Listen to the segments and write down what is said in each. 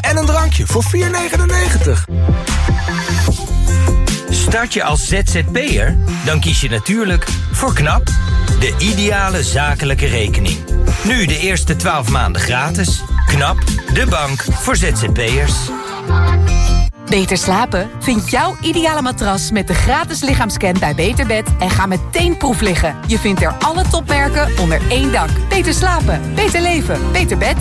en een drankje voor 4,99. Start je als ZZP'er? Dan kies je natuurlijk voor KNAP, de ideale zakelijke rekening. Nu de eerste 12 maanden gratis. KNAP, de bank voor ZZP'ers. Beter slapen? Vind jouw ideale matras met de gratis lichaamscan bij Beterbed en ga meteen proef liggen. Je vindt er alle topmerken onder één dak. Beter slapen, beter leven, beter bed.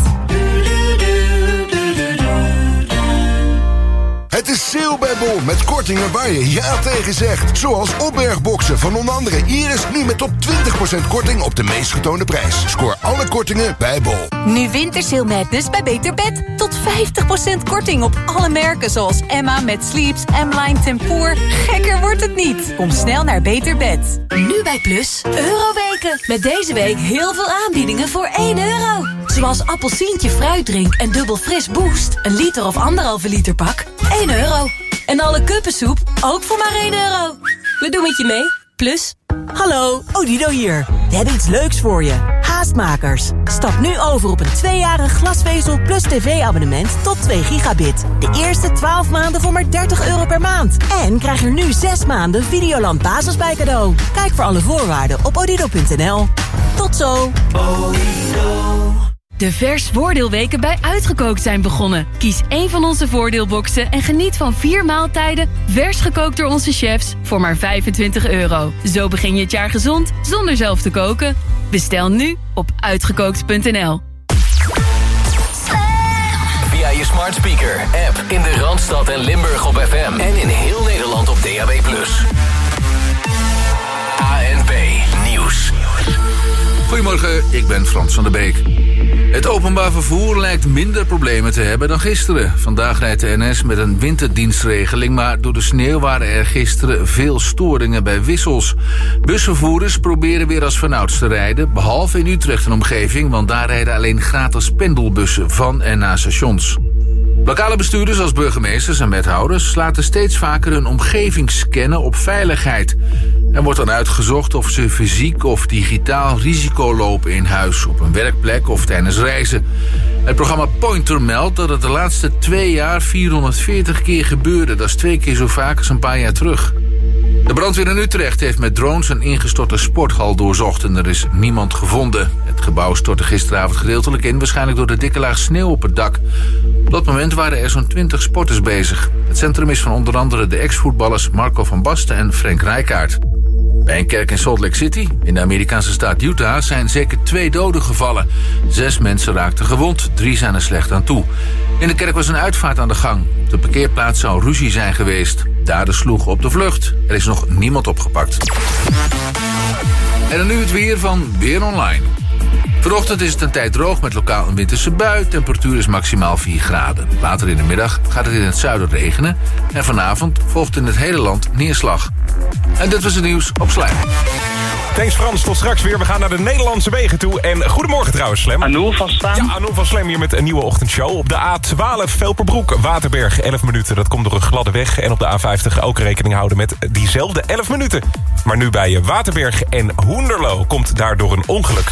Het is sale bij Bol met kortingen waar je ja tegen zegt. Zoals opbergboxen van onder andere Iris nu met tot 20% korting op de meest getoonde prijs. Scoor alle kortingen bij Bol. Nu Wintersail Madness bij Beter Bed. Tot 50% korting op alle merken zoals Emma met Sleeps, M-Line Tempoor. Gekker wordt het niet. Kom snel naar Beter Bed. Nu bij Plus, Euroweken. Met deze week heel veel aanbiedingen voor 1 euro. Zoals appelsientje fruitdrink en dubbel fris boost. Een liter of anderhalve liter pak. 1 euro. En alle kuppensoep ook voor maar 1 euro. We doen het je mee. Plus. Hallo, Odido hier. We hebben iets leuks voor je. Haastmakers. Stap nu over op een tweejarig glasvezel plus tv-abonnement tot 2 gigabit. De eerste 12 maanden voor maar 30 euro per maand. En krijg er nu 6 maanden Videoland Basis bij cadeau. Kijk voor alle voorwaarden op odido.nl. Tot zo. De vers voordeelweken bij Uitgekookt zijn begonnen. Kies één van onze voordeelboxen en geniet van vier maaltijden... vers gekookt door onze chefs voor maar 25 euro. Zo begin je het jaar gezond zonder zelf te koken. Bestel nu op uitgekookt.nl. Via je smart speaker, app in de Randstad en Limburg op FM. En in heel Nederland op DAB+. Goedemorgen, ik ben Frans van der Beek. Het openbaar vervoer lijkt minder problemen te hebben dan gisteren. Vandaag rijdt de NS met een winterdienstregeling... maar door de sneeuw waren er gisteren veel storingen bij wissels. Busvervoerders proberen weer als vanouds te rijden... behalve in Utrecht en omgeving... want daar rijden alleen gratis pendelbussen van en naar stations. Lokale bestuurders als burgemeesters en wethouders laten steeds vaker hun omgeving scannen op veiligheid. Er wordt dan uitgezocht of ze fysiek of digitaal risico lopen in huis, op een werkplek of tijdens reizen. Het programma Pointer meldt dat het de laatste twee jaar 440 keer gebeurde. Dat is twee keer zo vaak als een paar jaar terug. De brandweer in Utrecht heeft met drones een ingestorte sporthal doorzocht en er is niemand gevonden. Het gebouw stortte gisteravond gedeeltelijk in, waarschijnlijk door de dikke laag sneeuw op het dak. Op dat moment waren er zo'n 20 sporters bezig. Het centrum is van onder andere de ex-voetballers Marco van Basten en Frank Rijkaard. Bij een kerk in Salt Lake City, in de Amerikaanse staat Utah, zijn zeker twee doden gevallen. Zes mensen raakten gewond, drie zijn er slecht aan toe. In de kerk was een uitvaart aan de gang. De parkeerplaats zou ruzie zijn geweest. Daden sloegen op de vlucht. Er is nog niemand opgepakt. En dan nu het weer van Weer Online. Vanochtend is het een tijd droog met lokaal een winterse bui. Temperatuur is maximaal 4 graden. Later in de middag gaat het in het zuiden regenen. En vanavond volgt in het hele land neerslag. En dit was het nieuws op Slijm. Thanks Frans, tot straks weer. We gaan naar de Nederlandse wegen toe. En goedemorgen trouwens, Slam. Anoul van Slaan. Ja, Anoul van Slam hier met een nieuwe ochtendshow. Op de A12 Velperbroek, Waterberg, 11 minuten. Dat komt door een gladde weg. En op de A50 ook rekening houden met diezelfde 11 minuten. Maar nu bij Waterberg en Hoenderlo komt daardoor een ongeluk.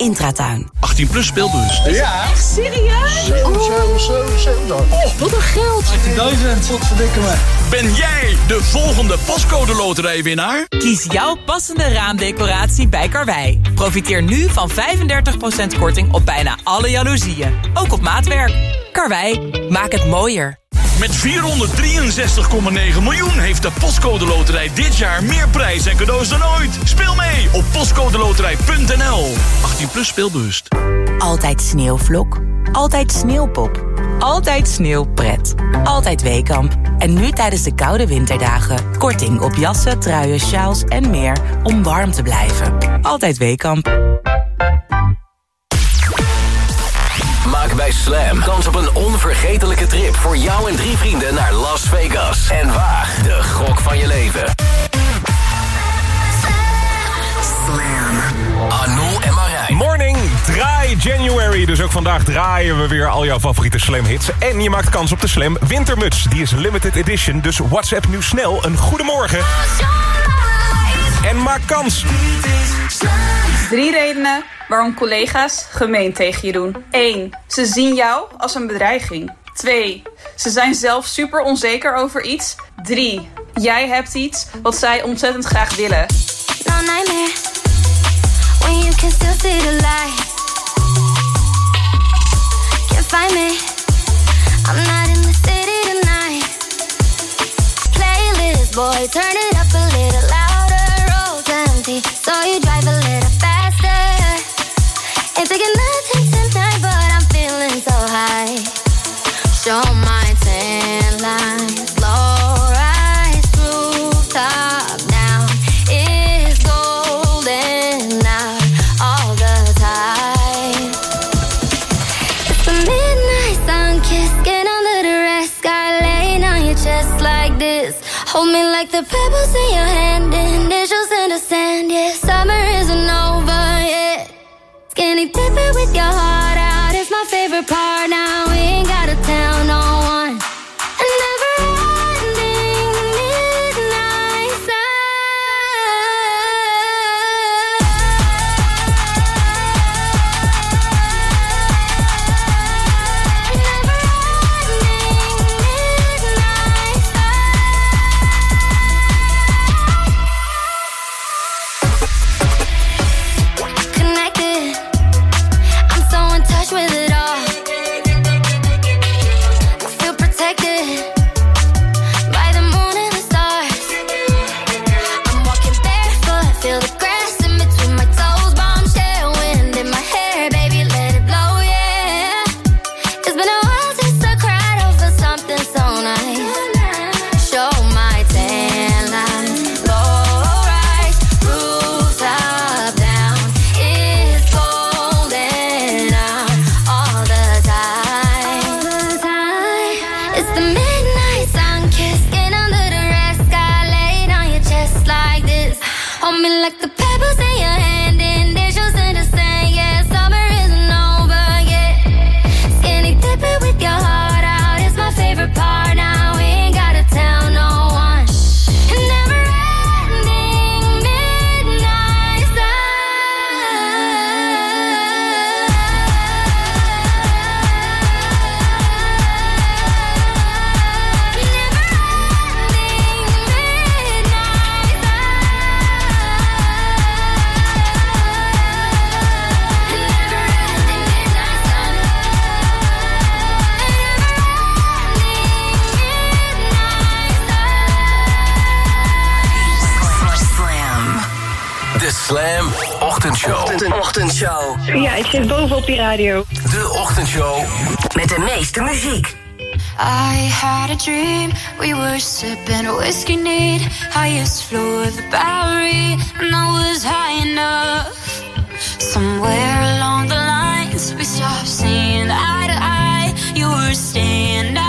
Intratuin. 18 plus speelbus. Ja. Serieus? 7, 7, 7, 7. Oh, wat een geld. 18.000, wat verdikken me. Ben jij de volgende pascode loterijwinnaar? Kies jouw passende raamdecoratie bij Karwei. Profiteer nu van 35% korting op bijna alle jaloezieën. Ook op maatwerk. Karwei, maak het mooier. Met 463,9 miljoen heeft de Postcode Loterij dit jaar meer prijs en cadeaus dan ooit. Speel mee op postcodeloterij.nl. 18 plus speelbewust. Altijd sneeuwvlok, altijd sneeuwpop, altijd sneeuwpret, altijd Weekamp. En nu tijdens de koude winterdagen. Korting op jassen, truien, sjaals en meer om warm te blijven. Altijd Weekamp. Slam. Kans op een onvergetelijke trip voor jou en drie vrienden naar Las Vegas. En waag de gok van je leven. Slam. Anou en Marijn. Morning, draai January. Dus ook vandaag draaien we weer al jouw favoriete Slam hits. En je maakt kans op de Slam Wintermuts. Die is limited edition, dus WhatsApp nu snel een goedemorgen en maak kans. Drie redenen waarom collega's gemeen tegen je doen. 1. Ze zien jou als een bedreiging. 2. Ze zijn zelf super onzeker over iets. 3. Jij hebt iets wat zij ontzettend graag willen. No When you can still see the light. Can't find me. I'm not in the city tonight. Playlist, boy, turn it up a little So you drive a little faster. It's taking nothing tonight, but I'm feeling so high. Show my tan line, rise rooftop now. It's golden out all the time. It's the midnight sun, under the red sky, laying on your chest like this. Hold me like the pebbles in apart. ik zit bovenop die radio. De ochtendshow met de meeste muziek. I had a dream, we were sipping whiskey neat Highest floor of the Bowery, and I was high enough Somewhere along the lines, we stopped seeing eye to eye You were standing.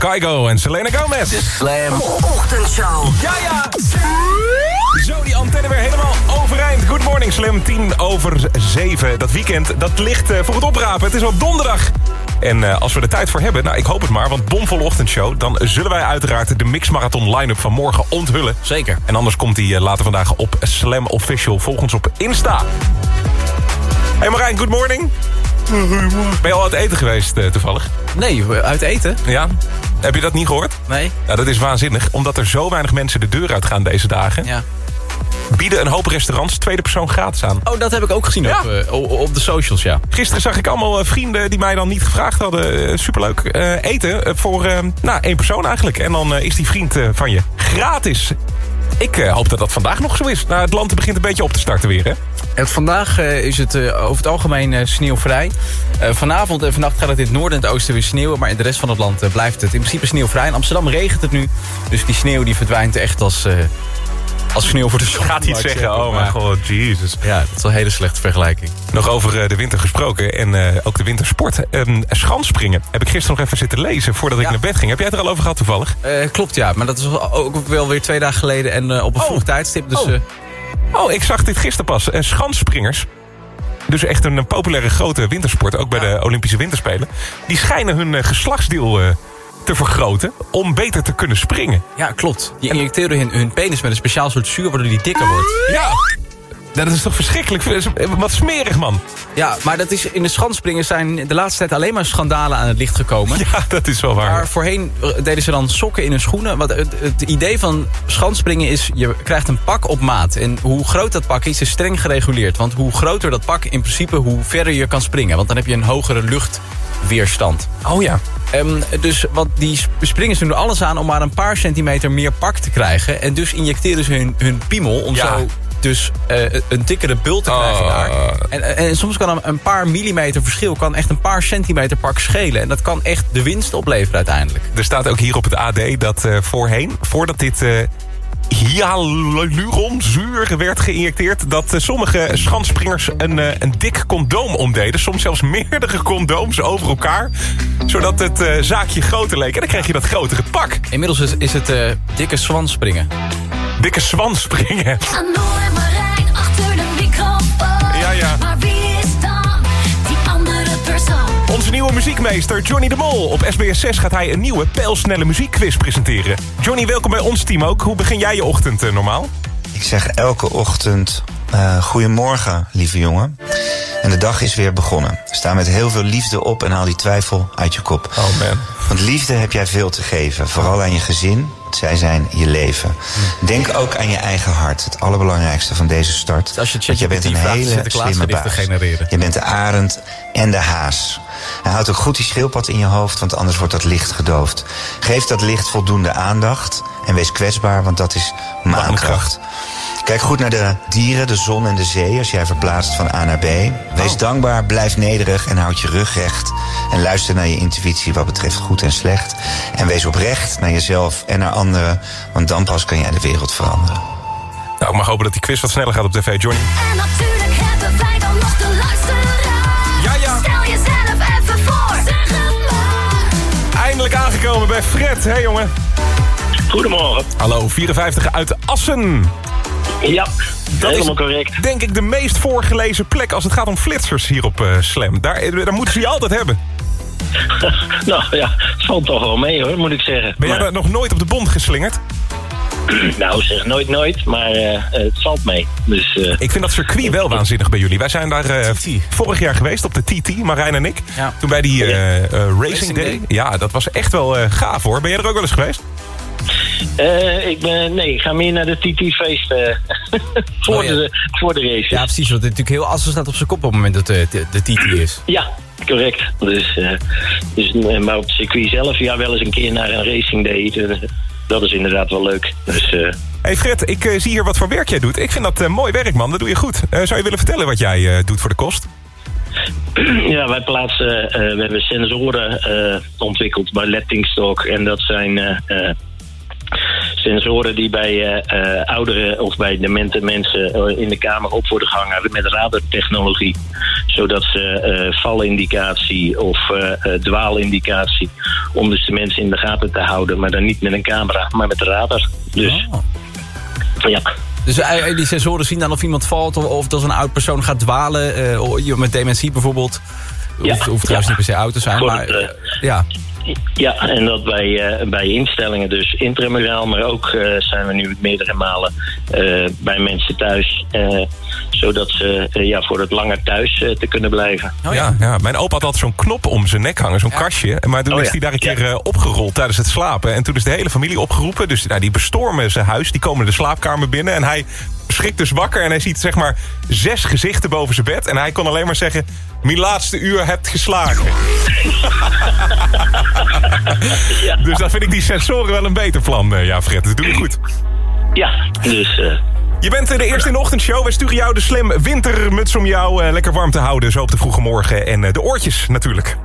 Kaigo en Selena Gomez. De Slam Ochtendshow. Ja, ja. Zo, die antenne weer helemaal overeind. Good morning, Slam. 10 over 7. Dat weekend, dat ligt eh, voor het oprapen. Het is al donderdag. En eh, als we er tijd voor hebben, nou ik hoop het maar... want bomvolle ochtendshow, dan zullen wij uiteraard... de Mix Marathon line-up van morgen onthullen. Zeker. En anders komt die eh, later vandaag op Slam Official. Volg ons op Insta. Hey Marijn, good morning. Ben je al uit eten geweest toevallig? Nee, uit eten? Ja. Heb je dat niet gehoord? Nee. Ja, dat is waanzinnig. Omdat er zo weinig mensen de deur uitgaan deze dagen... Ja. bieden een hoop restaurants tweede persoon gratis aan. Oh, dat heb ik ook gezien Ja. op, eh, op de socials, ja. Gisteren zag ik allemaal eh, vrienden die mij dan niet gevraagd hadden. eh, superleuk eten voor nou, één persoon eigenlijk. En dan is die vriend van je gratis. Ik eh, hoop dat dat vandaag nog zo is. Nou, het land begint een beetje op te starten weer, hè? Vandaag eh, is het eh, over het algemeen sneeuwvrij. Vanavond en vannacht gaat het in het noorden en het oosten weer sneeuwen. Maar in de rest van het land blijft het in principe sneeuwvrij. In Amsterdam regent het nu. Dus die sneeuw die verdwijnt echt als, als sneeuw voor de zon. Gaat iets zeggen? Oh mijn god, jezus. Ja, dat is wel een hele slechte vergelijking. Nog over eh, de winter gesproken en eh, ook de wintersport. Ehm schansspringen heb ik gisteren nog even zitten lezen voordat ik naar bed ging. Heb jij het er al over gehad toevallig? Eh, klopt, ja. Maar dat is ook wel weer twee dagen geleden en op een vroeg tijdstip. Dus Oh. Oh, ik zag dit gisteren pas. Schansspringers. Dus echt een, populaire grote wintersport, ook bij de Olympische Winterspelen. Die schijnen hun eh, geslachtsdeel te vergroten om beter te kunnen springen. ja, klopt. Die injecteren hun, hun penis met een speciaal soort zuur... waardoor die dikker wordt. Ja, dat is toch verschrikkelijk. Wat smerig, man. Ja, maar dat is, in de schansspringen zijn de laatste tijd alleen maar schandalen aan het licht gekomen. Ja, dat is wel waar. Maar voorheen eh, deden ze dan sokken in hun schoenen. Want het, het idee van schansspringen is, je krijgt een pak op maat. En hoe groot dat pak is, is streng gereguleerd. Want hoe groter dat pak, in principe, hoe verder je kan springen. Want dan heb je een hogere luchtweerstand. Oh ja. Ehm, dus wat die sp- springers doen er alles aan om maar een paar centimeter meer pak te krijgen. En dus injecteren ze hun, hun piemel om Ja. zo dus eh, een dikkere bult te krijgen Oh. daar. En, en soms kan een, een paar millimeter verschil kan echt een paar centimeter pak schelen. En dat kan echt de winst opleveren uiteindelijk. Er staat ook hier op het AD dat eh, voorheen, voordat dit eh hyaluronzuur werd geïnjecteerd... dat eh, sommige schanspringers een, eh, een dik condoom omdeden. Soms zelfs meerdere condooms over elkaar. Zodat het eh, zaakje groter leek. En dan kreeg je dat grotere pak. Inmiddels is, is het eh, dikke zwanspringen. Dikke zwanspringen. Onze nieuwe muziekmeester Johnny de Mol. Op SBS 6 gaat hij een nieuwe pijlsnelle muziekquiz presenteren. Johnny, welkom bij ons team ook. Hoe begin jij je ochtend eh, normaal? Ik zeg elke ochtend eh goedemorgen, lieve jongen. En de dag is weer begonnen. Sta met heel veel liefde op en haal die twijfel uit je kop. Oh man. Want liefde heb jij veel te geven. Vooral aan je gezin. Zij zijn je leven. Denk ook aan je eigen hart. Het allerbelangrijkste van deze start. Als je Want jij bent een hele slimme baas. genereren. Je bent de arend en de haas. En houd ook goed die schildpad in je hoofd, want anders wordt dat licht gedoofd. Geef dat licht voldoende aandacht En wees kwetsbaar, want dat is maankracht. Kijk goed naar de dieren, de zon en de zee als jij verplaatst van A naar B. Wees dankbaar, blijf nederig en houd je rug recht. En luister naar je intuïtie wat betreft goed en slecht. En wees oprecht naar jezelf en naar anderen, want dan pas kan jij de wereld veranderen. Nou, ik mag hopen dat die quiz wat sneller gaat op tv, Johnny. En natuurlijk hebben wij dan nog de luisteraar. Ja, ja. Stel jezelf Eindelijk aangekomen bij Fred. Hé, hey, jongen. Goedemorgen. Hallo, 54 uit Assen. Ja, Dat helemaal is, correct. denk ik de meest voorgelezen plek als het gaat om flitsers hier op eh, Slam. Daar, eh, daar moeten ze je altijd hebben. nou ja, het valt toch wel mee hoor, moet ik zeggen. Ben jij Maar- daar nog nooit op de bond geslingerd? nou, zeg nooit nooit, maar eh, het valt mee. Dus, eh, Ik vind dat circuit wel waanzinnig bij jullie. Wij zijn daar eh, vorig jaar geweest op de TT, Marijn en ik. Toen bij die eh, eh, Racing Day. Day. Ja, dat was echt wel eh, gaaf hoor. Ben jij er ook wel eens geweest? eh, ik ben, nee, ik ga meer naar de TT-feest voor, Oh, ja. de, voor de race. Ja, precies. Want het natuurlijk heel Assen staat op zijn kop op het moment dat de, de, de titel is. Ja, correct. Dus, eh, dus, maar op het circuit zelf, ja, wel eens een keer naar een racing day. Dat is inderdaad wel leuk. Dus, eh, Hey Fred, ik eh, zie hier wat voor werk jij doet. Ik vind dat eh, mooi werk man, dat doe je goed. Zou je willen vertellen wat jij doet voor de kost? ja, wij plaatsen, we hebben sensoren ontwikkeld bij Lettingstock. En dat zijn sensoren die bij eh, eh, oudere of bij demente mensen eh, in de kamer op worden gehangen met radartechnologie. Zodat ze valindicatie of dwaalindicatie, om dus de mensen in de gaten te houden. Maar dan niet met een camera, maar met de radar. Dus ja. Dus die sensoren zien dan of iemand valt of, of dat een oud persoon gaat dwalen. iemand met dementie bijvoorbeeld. Ja, Hoeft, hoeft trouwens ja. niet per se oud te zijn, Voor maar het, ja. Ja, en dat bij, eh, bij instellingen dus intramuraal, maar ook eh, zijn we nu meerdere malen eh, bij mensen thuis. Zodat ze eh, ja, voor het langer thuis eh, te kunnen blijven. ja. Ja, mijn opa had altijd zo'n knop om zijn nek hangen, zo'n kastje. Maar toen Oh, is hij daar een keer eh, opgerold tijdens het slapen. En toen is de hele familie opgeroepen. Dus nou, die bestormen zijn huis, die komen de slaapkamer binnen. En hij schrikt dus wakker en hij ziet zeg maar zes gezichten boven zijn bed. En hij kon alleen maar zeggen, mijn laatste uur hebt geslagen. Dus dan vind ik die sensoren wel een beter plan, eh, ja Fred. Dat doe je goed. Ja, dus... eh, Je bent eh, de eerste in de ochtendshow. Wij sturen jou de slim wintermuts om jou eh, lekker warm te houden. Zo op de vroege morgen. En eh, de oortjes natuurlijk.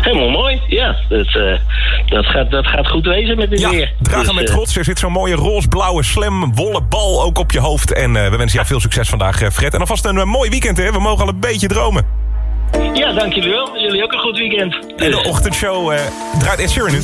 helemaal mooi, ja. Dat, eh, dat, gaat, dat gaat goed wezen met dit Ja, weer. dragen Dus, met trots. Er zit zo'n mooie roze-blauwe slim wollen bal ook op je hoofd. En eh, we wensen jou veel succes vandaag, eh, Fred. En alvast een mooi weekend, hè. We mogen al een beetje dromen. ja, dank jullie wel. Jullie ook een goed weekend. En de ochtendshow eh, draait Ed Sheeran nu.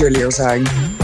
Super tof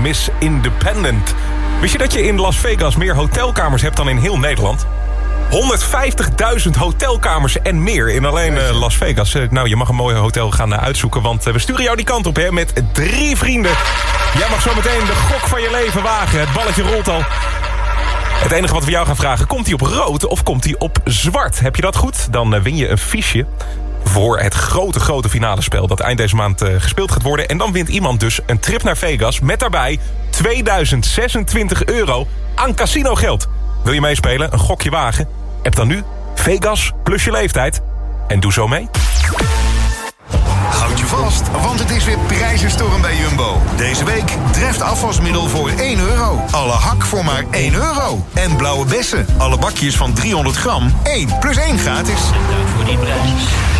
Miss Independent. Wist je dat je in Las Vegas meer hotelkamers hebt dan in heel Nederland? 150.000 hotelkamers en meer in alleen eh, Las Vegas. Eh, nou, je mag een mooi hotel gaan eh, uitzoeken... want we sturen jou die kant op hè, met drie vrienden. Jij mag zo meteen de gok van je leven wagen. Het balletje rolt al. Het enige wat we jou gaan vragen, komt hij op rood of komt hij op zwart? Heb je dat goed? Dan win je een fiche voor het grote, grote finale spel... dat eind deze maand eh, gespeeld gaat worden. En dan wint iemand dus een trip naar Vegas... met daarbij 2026 euro aan casinogeld. Wil je meespelen? Een gokje wagen? App dan nu Vegas plus je leeftijd. En doe zo mee. Houd je vast, want het is weer prijzenstorm bij Jumbo. Deze week treft afwasmiddel voor 1 euro. Alle hak voor maar 1 euro. En blauwe bessen, alle bakjes van 300 gram, 1 plus 1 gratis. Voor die prijs.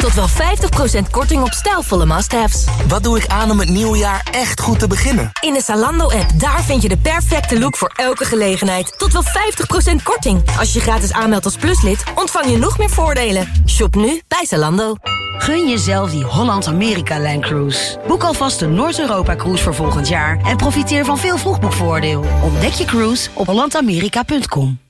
Tot wel 50% korting op stijlvolle must-haves. Wat doe ik aan om het nieuwe jaar echt goed te beginnen? In de Zalando-app, daar vind je de perfecte look voor elke gelegenheid. Tot wel 50% korting. Als je gratis aanmeldt als pluslid, ontvang je nog meer voordelen. Shop nu bij Zalando. Gun jezelf die Holland-Amerika-Line Cruise. Boek alvast de Noord-Europa-cruise voor volgend jaar... en profiteer van veel vroegboekvoordeel. Ontdek je cruise op hollandamerika.com.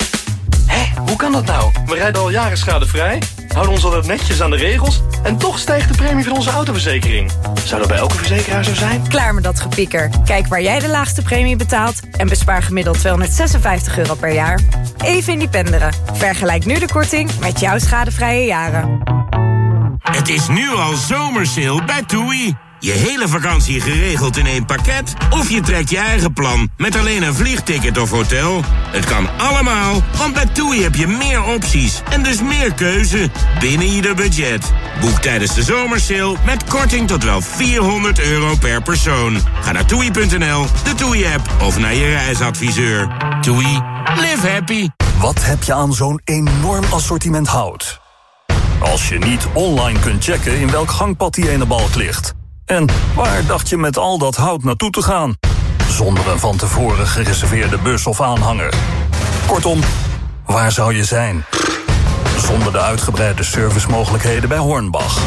Hoe kan dat nou? We rijden al jaren schadevrij, houden ons altijd netjes aan de regels... en toch stijgt de premie van onze autoverzekering. Zou dat bij elke verzekeraar zo zijn? Klaar met dat gepieker. Kijk waar jij de laagste premie betaalt... en bespaar gemiddeld 256 euro per jaar. Even independeren. Vergelijk nu de korting met jouw schadevrije jaren. Het is nu al zomersale bij TUI. Je hele vakantie geregeld in één pakket? Of je trekt je eigen plan met alleen een vliegticket of hotel? Het kan allemaal, want bij TUI heb je meer opties en dus meer keuze binnen ieder budget. Boek tijdens de zomersale met korting tot wel 400 euro per persoon. Ga naar toei.nl, de TUI-app of naar je reisadviseur. TUI, live happy. Wat heb je aan zo'n enorm assortiment hout? Als je niet online kunt checken in welk gangpad die ene balk ligt. En waar dacht je met al dat hout naartoe te gaan? Zonder een van tevoren gereserveerde bus of aanhanger. Kortom, waar zou je zijn? Zonder de uitgebreide servicemogelijkheden bij Hornbach.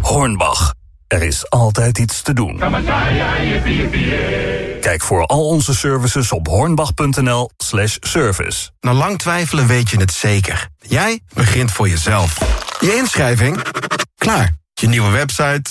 Hornbach. Er is altijd iets te doen. Kijk voor al onze services op hornbach.nl slash service. Na lang twijfelen weet je het zeker. Jij begint voor jezelf. Je inschrijving? Klaar. Je nieuwe website?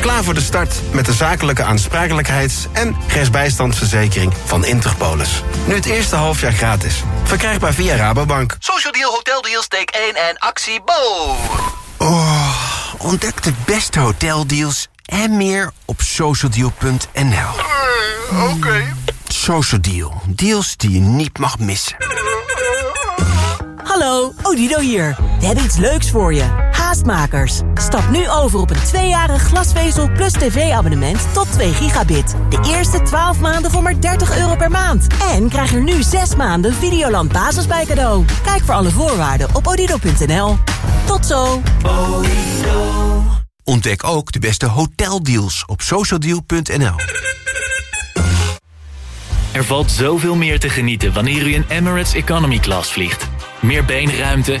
Klaar voor de start met de zakelijke aansprakelijkheids- en rechtsbijstandsverzekering van Interpolis. Nu het eerste halfjaar gratis. Verkrijgbaar via Rabobank. Social Deal Hotel Deals take 1 en actie Bo. Oh, ontdek de beste hoteldeals en meer op socialdeal.nl. Oké. Social Deal. Deals die je niet mag missen. Hallo, Odido hier. We hebben iets leuks voor je. Haastmakers. Stap nu over op een tweejarig glasvezel plus tv-abonnement tot 2 gigabit. De eerste 12 maanden voor maar 30 euro per maand. En krijg er nu 6 maanden Videoland Basis bij cadeau. Kijk voor alle voorwaarden op odido.nl. Tot zo. Ontdek ook de beste hoteldeals op socialdeal.nl. Er valt zoveel meer te genieten wanneer u in Emirates Economy Class vliegt. Meer beenruimte,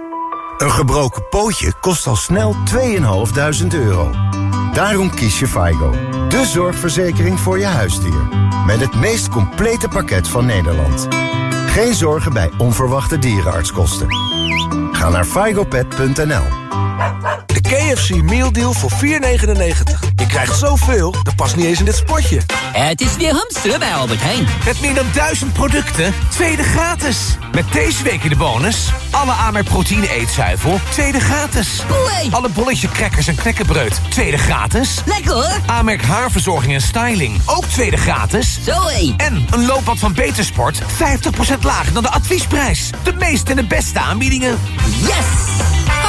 Een gebroken pootje kost al snel 2.500 euro. Daarom kies je FIGO, de zorgverzekering voor je huisdier. Met het meest complete pakket van Nederland. Geen zorgen bij onverwachte dierenartskosten. Ga naar figopet.nl. De KFC Meal Deal voor 4,99. Je krijgt zoveel, dat past niet eens in dit spotje. Het is weer hamster bij Albert Heijn. Met meer dan duizend producten, tweede gratis. Met deze week in de bonus... alle Amerk proteïne eetzuivel, tweede gratis. Alle bolletje crackers en knekkenbreud, tweede gratis. Lekker hoor. Amerk haarverzorging en styling, ook tweede gratis. Zoé. En een loopbad van Betersport, 50% lager dan de adviesprijs. De meeste en de beste aanbiedingen. Yes!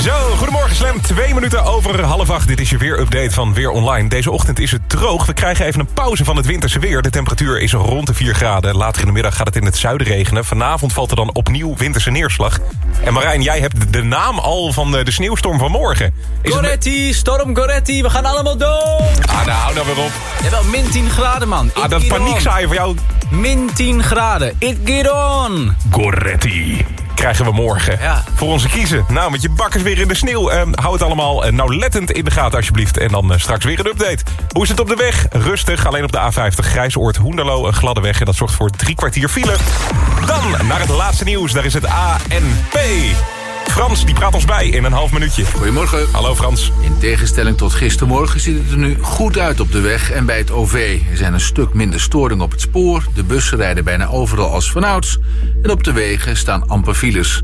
Zo, goedemorgen Slam. Twee minuten over half acht. Dit is je weer-update van Weer Online. Deze ochtend is het droog. We krijgen even een pauze van het winterse weer. De temperatuur is rond de 4 graden. Later in de middag gaat het in het zuiden regenen. Vanavond valt er dan opnieuw winterse neerslag. En Marijn, jij hebt de naam al van de, de sneeuwstorm van morgen. Is Goretti, storm Goretti, we gaan allemaal dood. Ah, nou, hou nou weer op. Jawel, min 10 graden, man. Ah, dat paniekzaaien voor jou. Min 10 graden. It get on. Goretti. Krijgen we morgen. Voor onze kiezen. Nou, met je bakkers weer in de sneeuw. Eh, hou het allemaal eh, nauwlettend in de gaten alsjeblieft. En dan eh, straks weer een update. Hoe is het op de weg? Rustig. Alleen op de A50 Grijsoord Hoenderlo. Een gladde weg. En dat zorgt voor drie kwartier file. Dan naar het laatste nieuws. Daar is het ANP. Frans, die praat ons bij in een half minuutje. Goedemorgen. Hallo Frans. In tegenstelling tot gistermorgen ziet het er nu goed uit op de weg en bij het OV. Er zijn een stuk minder storingen op het spoor. De bussen rijden bijna overal als vanouds. En op de wegen staan amper files.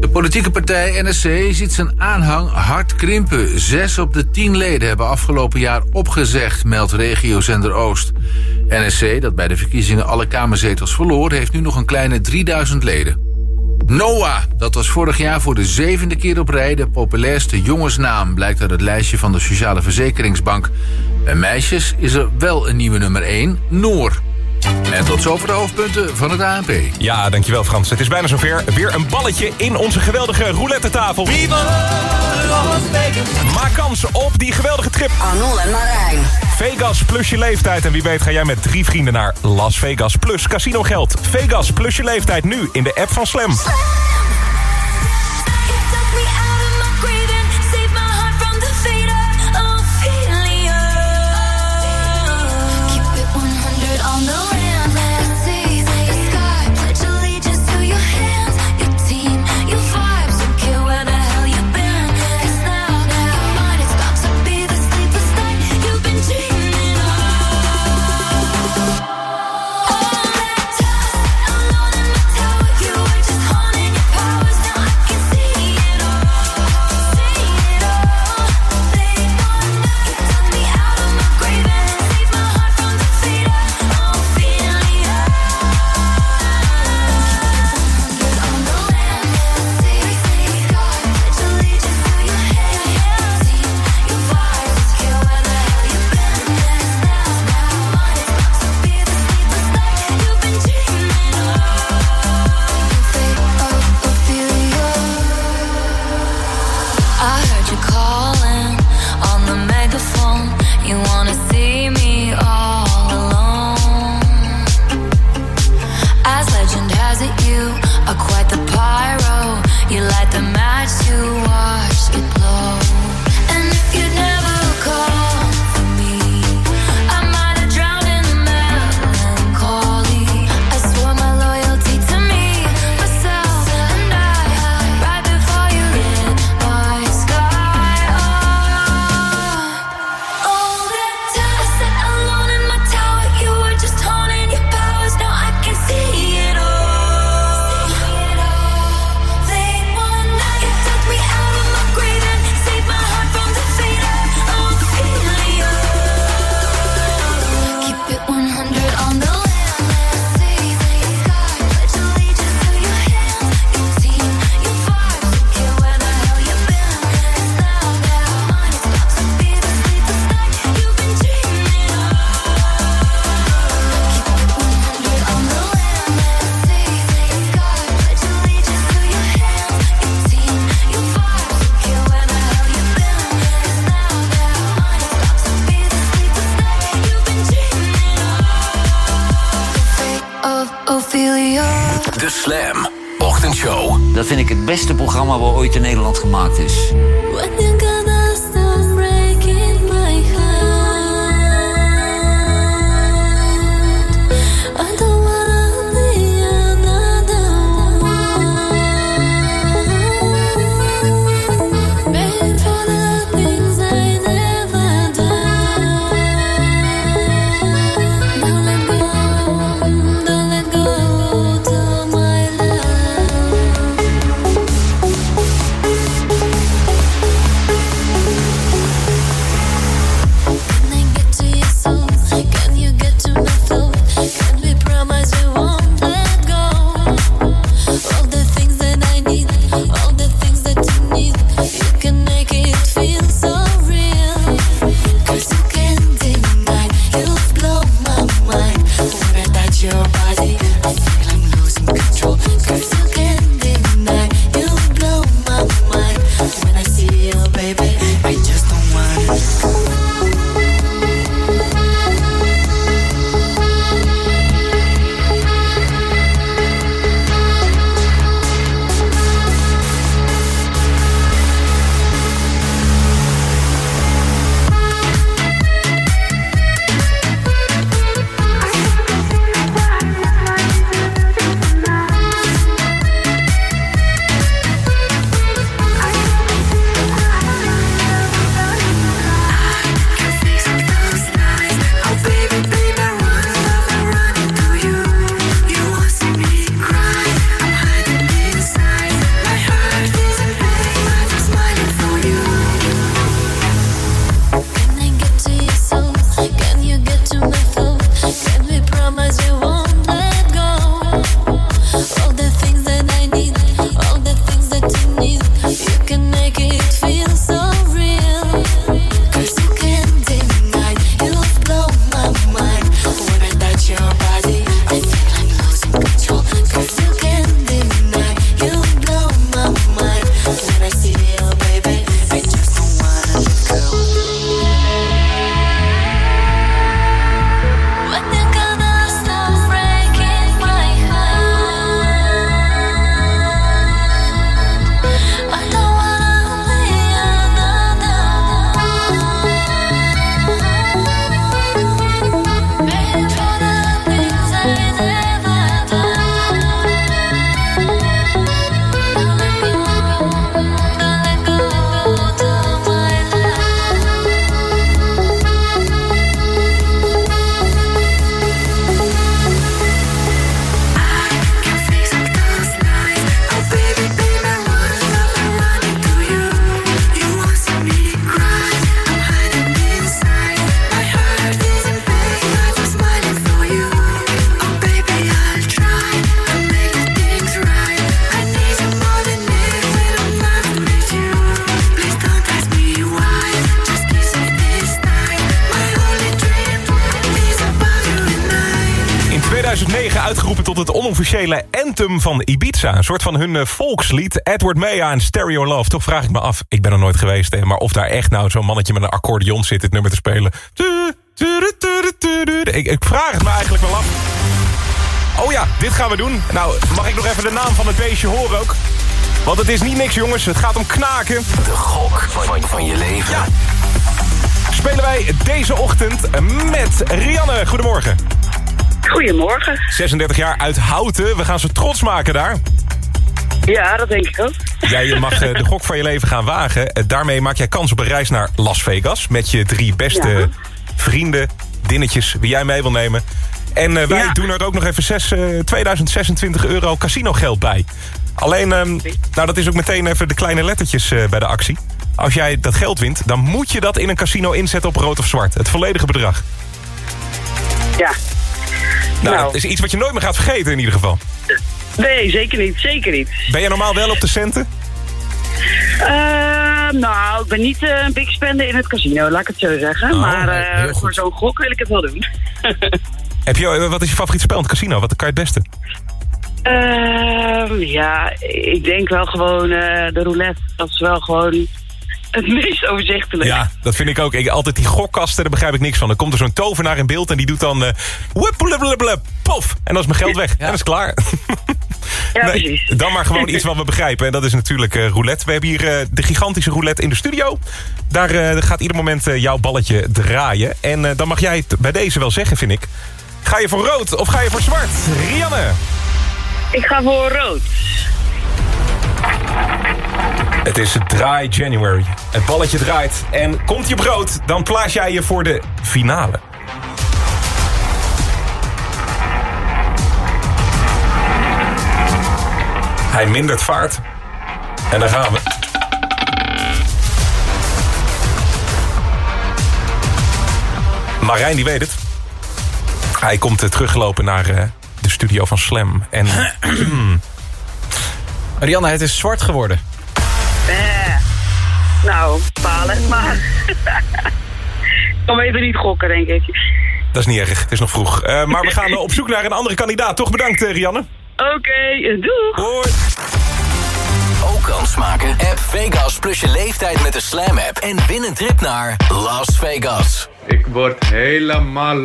De politieke partij NSC ziet zijn aanhang hard krimpen. Zes op de tien leden hebben afgelopen jaar opgezegd, meldt regiozender Oost. NSC, dat bij de verkiezingen alle kamerzetels verloor... heeft nu nog een kleine 3000 leden. Noah, dat was vorig jaar voor de zevende keer op rij de populairste jongensnaam, blijkt uit het lijstje van de Sociale Verzekeringsbank. Bij meisjes is er wel een nieuwe nummer 1, Noor. En tot zover de hoofdpunten van het ANP. Ja, dankjewel Frans. Het is bijna zover. Weer een balletje in onze geweldige roulette tafel. Maak kans op die geweldige trip. Arnold en Marijn. Vegas plus je leeftijd. En wie weet ga jij met drie vrienden naar Las Vegas plus casino geld. Vegas plus je leeftijd nu in de app van Slam. ooit in Nederland gemaakt is. onofficiële anthem van Ibiza. Een soort van hun eh, volkslied. Edward Mea en Stereo Love. Toch vraag ik me af, ik ben er nooit geweest. Maar of daar echt nou zo'n mannetje met een accordeon zit dit nummer te spelen. Ik, ik vraag het me eigenlijk wel af. Oh ja, dit gaan we doen. Nou, mag ik nog even de naam van het beestje horen ook? Want het is niet niks jongens, het gaat om knaken. De gok van, van je leven. Ja. Spelen wij deze ochtend met Rianne. Goedemorgen. Goedemorgen. 36 jaar uit Houten. We gaan ze trots maken daar. Ja, dat denk ik ook. Jij mag eh, de gok van je leven gaan wagen. Eh, Daarmee maak jij kans op een reis naar Las Vegas... met je drie beste Ja. vrienden, dinnetjes, wie jij mee wil nemen. En eh, wij Ja. doen er ook nog even zes, eh, 2026 euro casino geld bij. Alleen, ehm, nou dat is ook meteen even de kleine lettertjes bij de actie. Als jij dat geld wint, dan moet je dat in een casino inzetten op rood of zwart. Het volledige bedrag. Ja. Nou, Nou. dat is iets wat je nooit meer gaat vergeten in ieder geval. Nee, zeker niet. Zeker niet. Ben je normaal wel op de centen? Eh, nou, ik ben niet eh, een big spender in het casino, laat ik het zo zeggen. Oh, maar eh, voor zo'n gok wil ik het wel doen. Heb je, eh, wat is je favoriete spel in het casino? Wat kan je het beste? Ehm, ja, ik denk wel gewoon de roulette. Dat is wel gewoon het meest overzichtelijk. Ja, dat vind ik ook. Ik, altijd die gokkasten, daar begrijp ik niks van. Dan komt er zo'n tovenaar in beeld en die doet dan... eh wuppeleblebele, pof! En dan is mijn geld weg. En dat is klaar. Ja, Nee, precies. Dan maar gewoon iets wat we begrijpen. En dat is natuurlijk eh, roulette. We hebben hier eh, de gigantische roulette in de studio. Daar eh, gaat ieder moment eh, jouw balletje draaien. En eh, dan mag jij het bij deze wel zeggen, vind ik. Ga je voor rood of ga je voor zwart? Rianne. Ik ga voor rood. Het is Draai January. Het balletje draait. En komt je brood, dan plaats jij je voor de finale. Hij mindert vaart. En daar gaan we. Marijn die weet het. Hij komt eh, teruggelopen naar eh, de studio van Slam. En Rianne, het is zwart geworden. Eh, nou, palen, maar... ik kan beter niet gokken, denk ik. dat is niet erg, het is nog vroeg. Eh, maar we gaan eh, op zoek naar een andere kandidaat. Toch bedankt, eh, Rianne. Oké, doeg! Hoi! Ook kans maken? App Vegas plus je leeftijd met de Slam app. En win een trip naar Las Vegas. Ik word helemaal.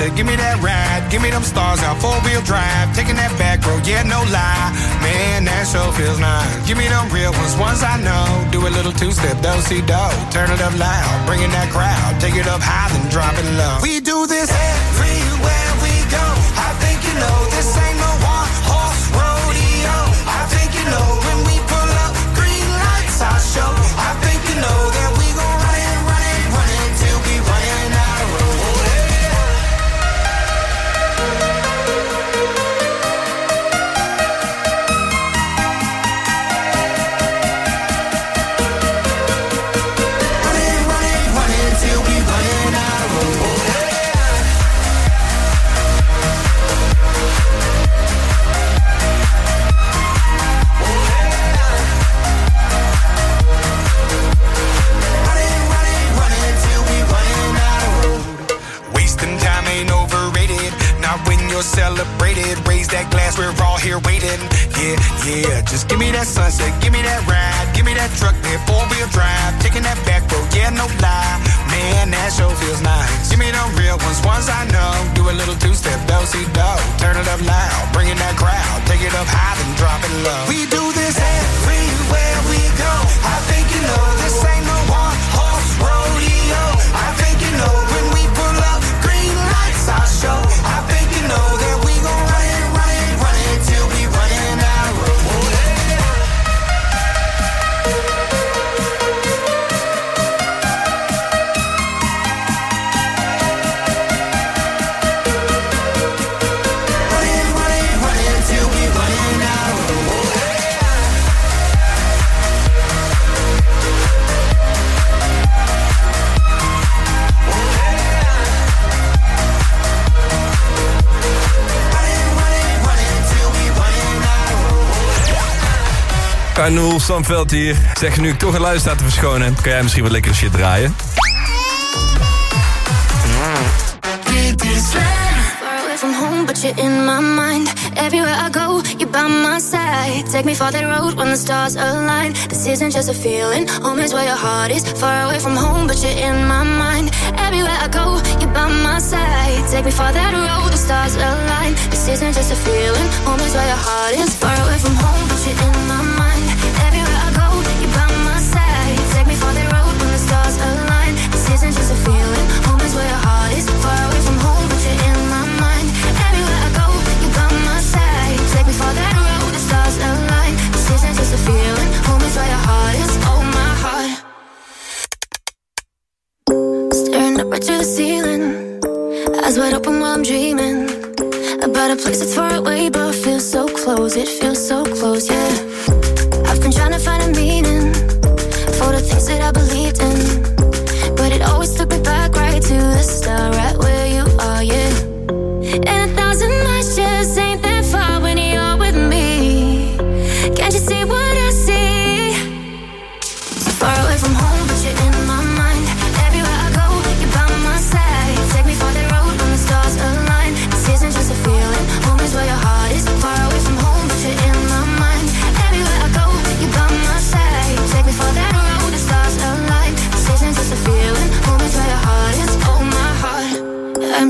Sunset, give me that ride. Give me them stars out, four wheel drive. Taking that back road, yeah, no lie. Man, that sure feels nice. Give me them real ones, ones I know. Do a little two step, don't see do. Turn it up loud, bring in that crowd. Take it up high, then drop it low. We do this everywhere Glass, we're all here waiting. Yeah, yeah. Just give me that sunset, give me that ride, give me that truck, that four wheel drive. Taking that back road, yeah, no lie. Man, that show feels nice. Give me the real ones, ones I know. Do a little two step, do see do. Turn it up loud, bring in that crowd. Take it up high, then drop it low. We do this everywhere we go. I think you know this ain't no one horse rodeo. I think you know Arnoel Stamveld hier. Zeg, nu ik toch een luister te verschonen kan jij misschien wat lekkere shit draaien? Away from home, but you're in my mind. Everywhere I go, you're by my side. Take me for that road when the stars align. This isn't just a feeling, home is where your heart is. Far away from home, but you're in my mind. Everywhere I go, you're by my side. Take me for that road, the stars align. This isn't just a feeling, home is where your heart is. Far away from home, but you're in isn't just a feeling, home is where your heart is. Far away from home, but you're in my mind. Everywhere I go, you're by my side. Take me for that road, the stars align. This isn't just a feeling, home is where your heart is. Oh, my heart. Staring up right to the ceiling, eyes wide open while I'm dreaming about a place that's far away but feels so close. It feels so close, yeah.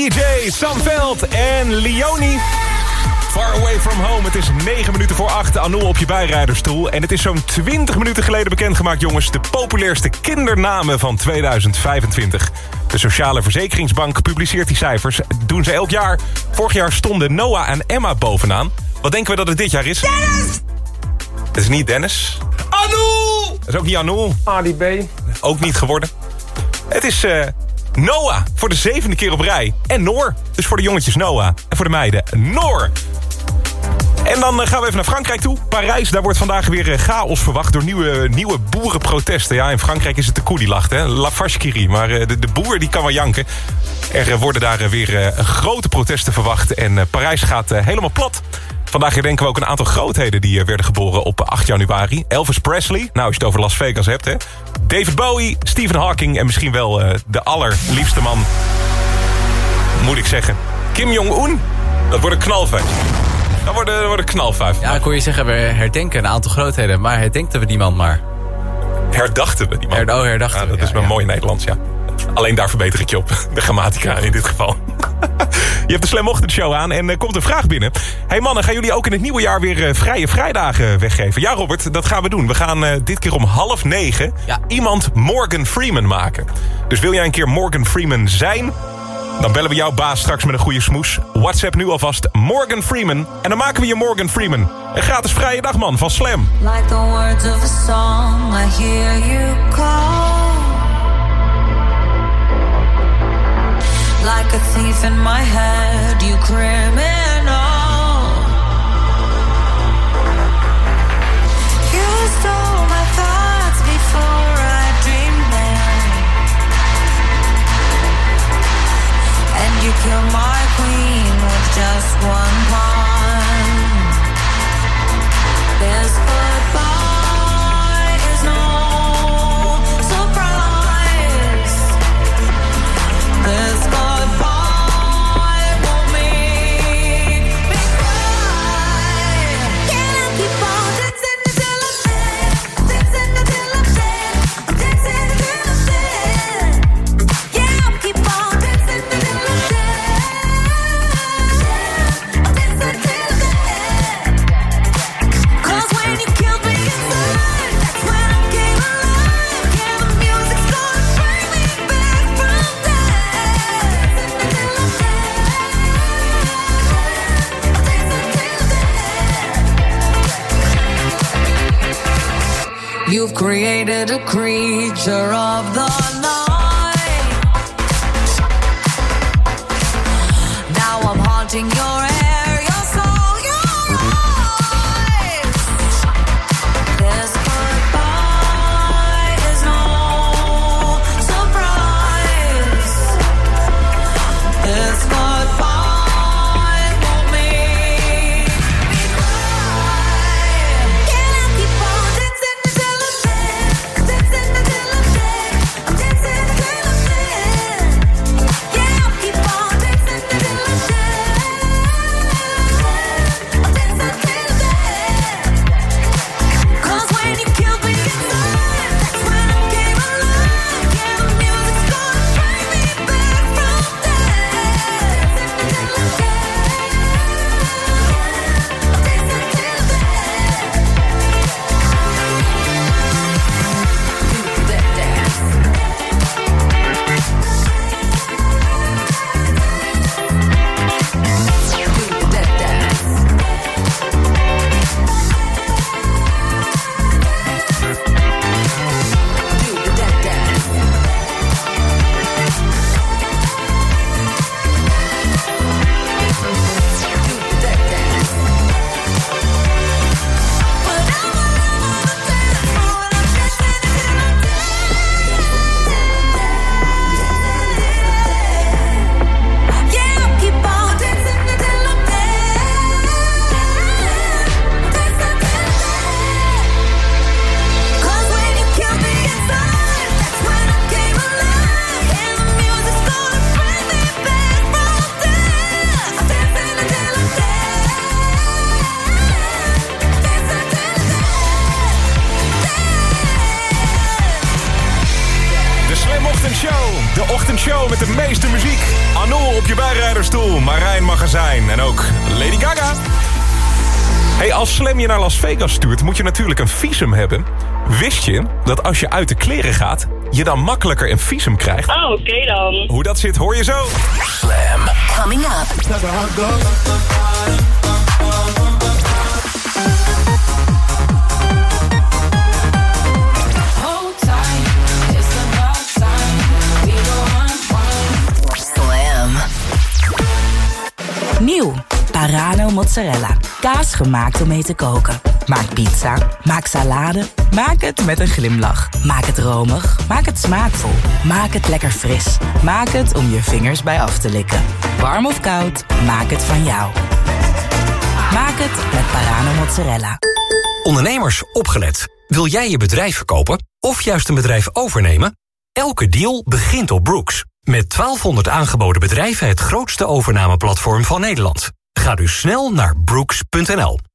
DJ, Sam Veld en Leonie. Far Away From Home. Het is 9 minuten voor 8. Anouk op je bijrijderstoel. En het is zo'n 20 minuten geleden bekendgemaakt, jongens. De populairste kindernamen van 2025. De Sociale Verzekeringsbank publiceert die cijfers. Doen ze elk jaar. Vorig jaar stonden Noah en Emma bovenaan. Wat denken we dat het dit jaar is? Dennis! Het is niet Dennis. Anouk! Het is ook niet Anouk. Ali B. Ook niet geworden. Het is eh, Noah voor de zevende keer op rij. En Noor. Dus voor de jongetjes Noah. En voor de meiden Noor. En dan eh, gaan we even naar Frankrijk toe. Parijs, daar wordt vandaag weer eh, chaos verwacht door nieuwe, nieuwe boerenprotesten. Ja, in Frankrijk is het de koe die lacht, hè. La. Maar eh, de, de boer die kan wel janken. Er worden daar weer grote protesten verwacht. En Parijs gaat helemaal plat. Vandaag herdenken we ook een aantal grootheden die eh, werden geboren op 8 januari. Elvis Presley, nou als je het over Las Vegas hebt, hè. David Bowie, Stephen Hawking en misschien wel eh, de allerliefste man, moet ik zeggen. Kim Jong-un, dat wordt een knalfeest. Dat wordt, dat wordt een knalvijf. Ja, ik hoor je zeggen, we herdenken een aantal grootheden. Maar herdenkten we die man maar? Herdachten we die man. Oh, herdachten Ja, we, dat ja, is maar ja. mooi Nederlands, ja. Alleen daar verbeter ik je op. De grammatica in dit geval. Je hebt de Slam Ochtendshow aan en er komt een vraag binnen. hey mannen, gaan jullie ook in het nieuwe jaar weer eh, vrije vrijdagen weggeven? Ja Robert, dat gaan we doen. We gaan eh, dit keer om half negen iemand Morgan Freeman maken. Dus wil jij een keer Morgan Freeman zijn... Dan bellen we jouw baas straks met een goede smoes. WhatsApp nu alvast Morgan Freeman. En dan maken we je Morgan Freeman. Een gratis vrije dag man van Slam. Like the words of a song, I hear you call. Like a thief in my head, you criminal. Vegas stuurt, moet je natuurlijk een visum hebben. Wist je dat als je uit de kleren gaat, je dan makkelijker een visum krijgt? Oh, oké dan. Hoe dat zit, hoor je zo. Slam. Coming up. Slam. Nieuw. Parano mozzarella. Kaas gemaakt om mee te koken. Maak pizza. Maak salade. Maak het met een glimlach. Maak het romig. Maak het smaakvol. Maak het lekker fris. Maak het om je vingers bij af te likken. Warm of koud, maak het van jou. Maak het met Parano mozzarella. Ondernemers, opgelet. Wil jij je bedrijf verkopen of juist een bedrijf overnemen? Elke deal begint op Brooks. Met 1200 aangeboden bedrijven het grootste overnameplatform van Nederland. Ga dus snel naar brooks.nl.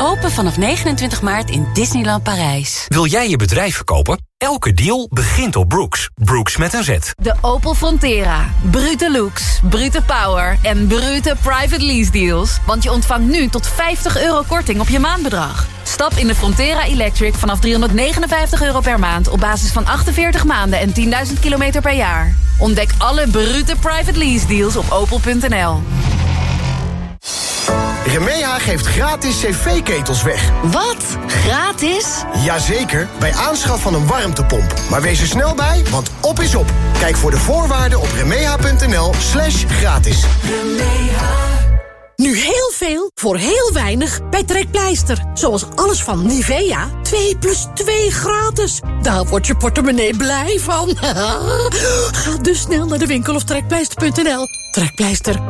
Open vanaf 29 maart in Disneyland Parijs. Wil jij je bedrijf verkopen? Elke deal begint op Brooks. Brooks met een Z. De Opel Frontera. Brute looks, brute power en brute private lease deals. Want je ontvangt nu tot 50 euro korting op je maandbedrag. Stap in de Frontera Electric vanaf 359 euro per maand... op basis van 48 maanden en 10.000 kilometer per jaar. Ontdek alle brute private lease deals op opel.nl. Remeha geeft gratis cv-ketels weg. Wat? Gratis? Jazeker, bij aanschaf van een warmtepomp. Maar wees er snel bij, want op is op. Kijk voor de voorwaarden op remeha.nl slash gratis. Nu heel veel voor heel weinig bij Trekpleister. Zoals alles van Nivea. 2 plus 2 gratis. Daar wordt je portemonnee blij van. Ga dus snel naar de winkel of trekpleister.nl. Trekpleister,